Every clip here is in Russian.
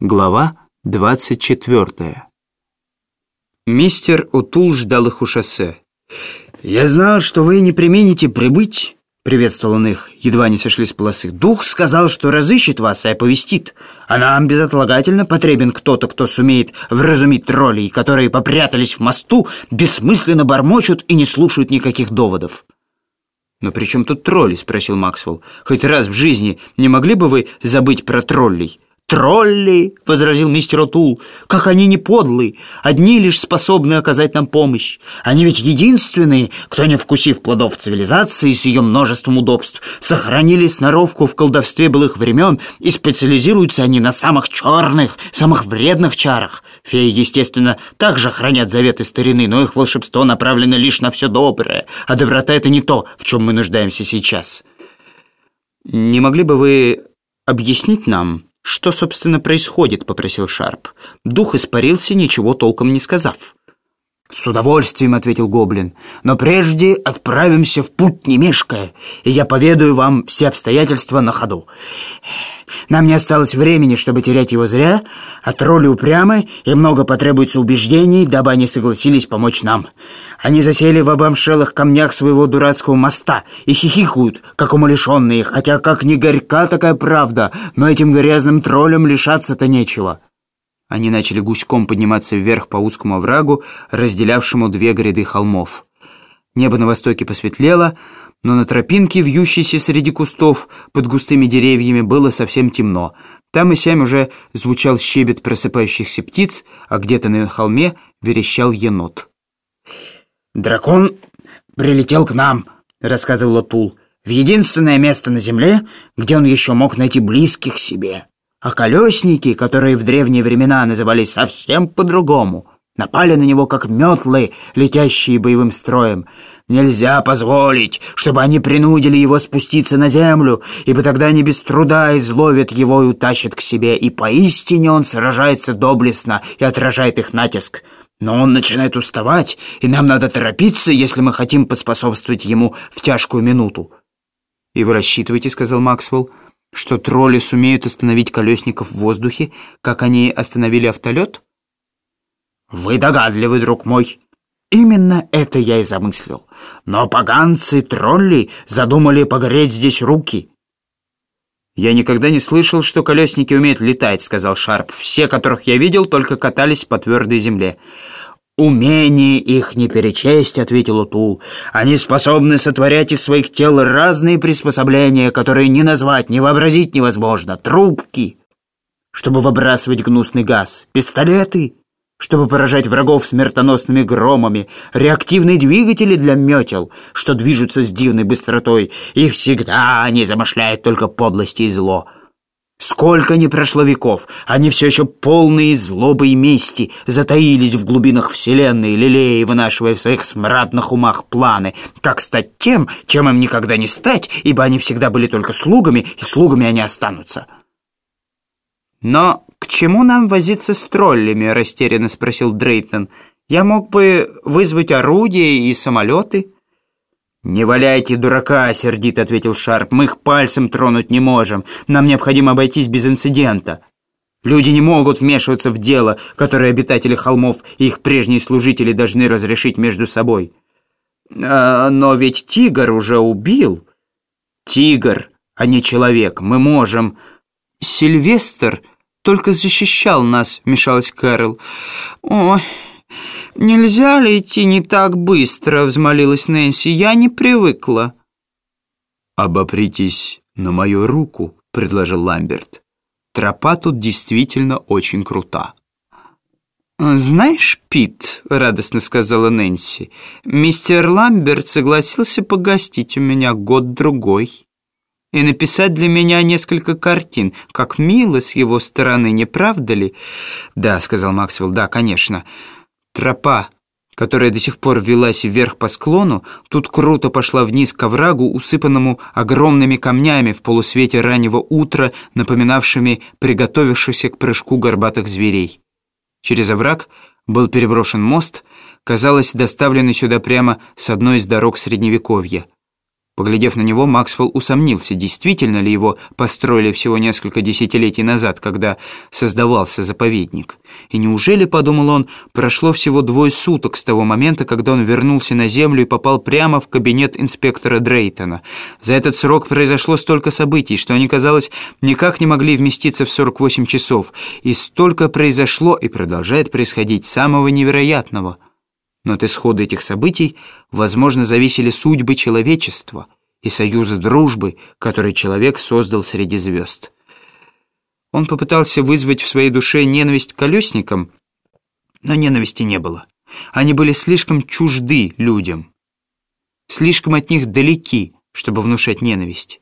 Глава 24 Мистер Утул ждал их у шоссе. «Я знал, что вы не примените прибыть», — приветствовал он их, едва не сошли с полосы. «Дух сказал, что разыщет вас и оповестит, а нам безотлагательно потребен кто-то, кто сумеет вразумить троллей, которые попрятались в мосту, бессмысленно бормочут и не слушают никаких доводов». «Но при чем тут тролли?» — спросил Максвелл. «Хоть раз в жизни не могли бы вы забыть про троллей?» «Тролли!» — возразил мистер Отул. «Как они не подлы! Одни лишь способны оказать нам помощь. Они ведь единственные, кто, не вкусив плодов цивилизации с ее множеством удобств, сохранили сноровку в колдовстве былых времен и специализируются они на самых черных, самых вредных чарах. Феи, естественно, также хранят заветы старины, но их волшебство направлено лишь на все доброе, а доброта — это не то, в чем мы нуждаемся сейчас». «Не могли бы вы объяснить нам...» «Что, собственно, происходит?» — попросил Шарп. Дух испарился, ничего толком не сказав. «С удовольствием», — ответил Гоблин. «Но прежде отправимся в путь, не мешкая, и я поведаю вам все обстоятельства на ходу. Нам не осталось времени, чтобы терять его зря, а тролли упрямы, и много потребуется убеждений, дабы они согласились помочь нам. Они засели в обомшелых камнях своего дурацкого моста и хихикают, как умалишенные, хотя как не горька такая правда, но этим грязным троллям лишаться-то нечего». Они начали гуськом подниматься вверх по узкому оврагу, разделявшему две гряды холмов. Небо на востоке посветлело, но на тропинке, вьющейся среди кустов под густыми деревьями, было совсем темно. Там и сям уже звучал щебет просыпающихся птиц, а где-то на холме верещал енот. «Дракон прилетел к нам», — рассказывал Тул, «в единственное место на земле, где он еще мог найти близких себе». А колесники, которые в древние времена назывались совсем по-другому, напали на него как метлы, летящие боевым строем. Нельзя позволить, чтобы они принудили его спуститься на землю, ибо тогда они без труда изловят его и утащат к себе, и поистине он сражается доблестно и отражает их натиск. Но он начинает уставать, и нам надо торопиться, если мы хотим поспособствовать ему в тяжкую минуту. «И вы рассчитываете, — сказал Максвелл, — что тролли сумеют остановить колесников в воздухе, как они остановили автолет? Вы догадливый, друг мой. Именно это я и замыслил. Но поганцы-тролли задумали погореть здесь руки. «Я никогда не слышал, что колесники умеют летать», — сказал Шарп. «Все, которых я видел, только катались по твердой земле». «Умение их не перечесть», — ответил Утул. «Они способны сотворять из своих тел разные приспособления, которые не назвать, не вообразить невозможно. Трубки, чтобы выбрасывать гнусный газ, пистолеты, чтобы поражать врагов смертоносными громами, реактивные двигатели для метел, что движутся с дивной быстротой, и всегда они замышляют только подлости и зло». Сколько ни прошло веков, они все еще полные злобы и мести затаились в глубинах вселенной, лелея вынашивая в своих смрадных умах планы, как стать тем, чем им никогда не стать, ибо они всегда были только слугами, и слугами они останутся. «Но к чему нам возиться с троллями?» — растерянно спросил Дрейтон. «Я мог бы вызвать орудия и самолеты». «Не валяйте дурака», — сердито ответил Шарп. «Мы их пальцем тронуть не можем. Нам необходимо обойтись без инцидента. Люди не могут вмешиваться в дело, которое обитатели холмов и их прежние служители должны разрешить между собой». А, «Но ведь тигр уже убил». «Тигр, а не человек. Мы можем...» «Сильвестр только защищал нас», — вмешалась Кэрол. «Ой...» «Нельзя ли идти не так быстро?» — взмолилась Нэнси. «Я не привыкла». «Обопритесь на мою руку», — предложил Ламберт. «Тропа тут действительно очень крута». «Знаешь, Пит», — радостно сказала Нэнси, «мистер Ламберт согласился погостить у меня год-другой и написать для меня несколько картин. Как мило с его стороны, не правда ли?» «Да», — сказал Максвелл, — «да, конечно». Тропа, которая до сих пор велась вверх по склону, тут круто пошла вниз к оврагу, усыпанному огромными камнями в полусвете раннего утра, напоминавшими приготовившихся к прыжку горбатых зверей. Через овраг был переброшен мост, казалось, доставленный сюда прямо с одной из дорог Средневековья. Поглядев на него, Максвелл усомнился, действительно ли его построили всего несколько десятилетий назад, когда создавался заповедник. И неужели, подумал он, прошло всего двое суток с того момента, когда он вернулся на землю и попал прямо в кабинет инспектора Дрейтона. За этот срок произошло столько событий, что они, казалось, никак не могли вместиться в 48 часов. И столько произошло и продолжает происходить самого невероятного – но от исхода этих событий, возможно, зависели судьбы человечества и союзы дружбы, который человек создал среди звезд. Он попытался вызвать в своей душе ненависть к колесникам, но ненависти не было. Они были слишком чужды людям, слишком от них далеки, чтобы внушать ненависть.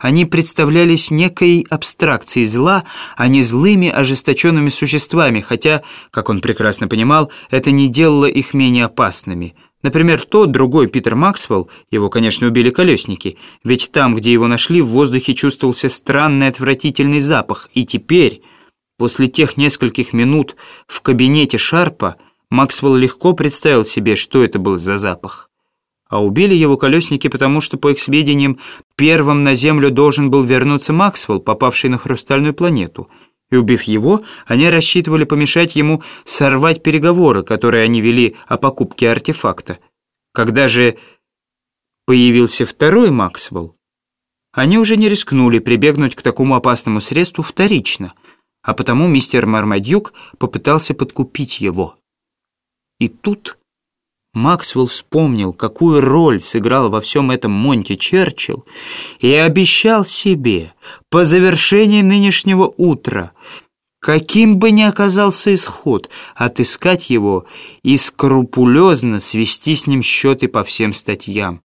Они представлялись некой абстракцией зла, а не злыми ожесточенными существами, хотя, как он прекрасно понимал, это не делало их менее опасными. Например, тот, другой Питер Максвелл, его, конечно, убили колесники, ведь там, где его нашли, в воздухе чувствовался странный отвратительный запах, и теперь, после тех нескольких минут в кабинете Шарпа, Максвелл легко представил себе, что это был за запах. А убили его колесники, потому что, по их сведениям, первым на Землю должен был вернуться Максвелл, попавший на хрустальную планету. И убив его, они рассчитывали помешать ему сорвать переговоры, которые они вели о покупке артефакта. Когда же появился второй Максвелл, они уже не рискнули прибегнуть к такому опасному средству вторично, а потому мистер Мармадюк попытался подкупить его. И тут... Максвелл вспомнил, какую роль сыграл во всем этом Монти Черчилл, и обещал себе по завершении нынешнего утра, каким бы ни оказался исход, отыскать его и скрупулезно свести с ним счеты по всем статьям.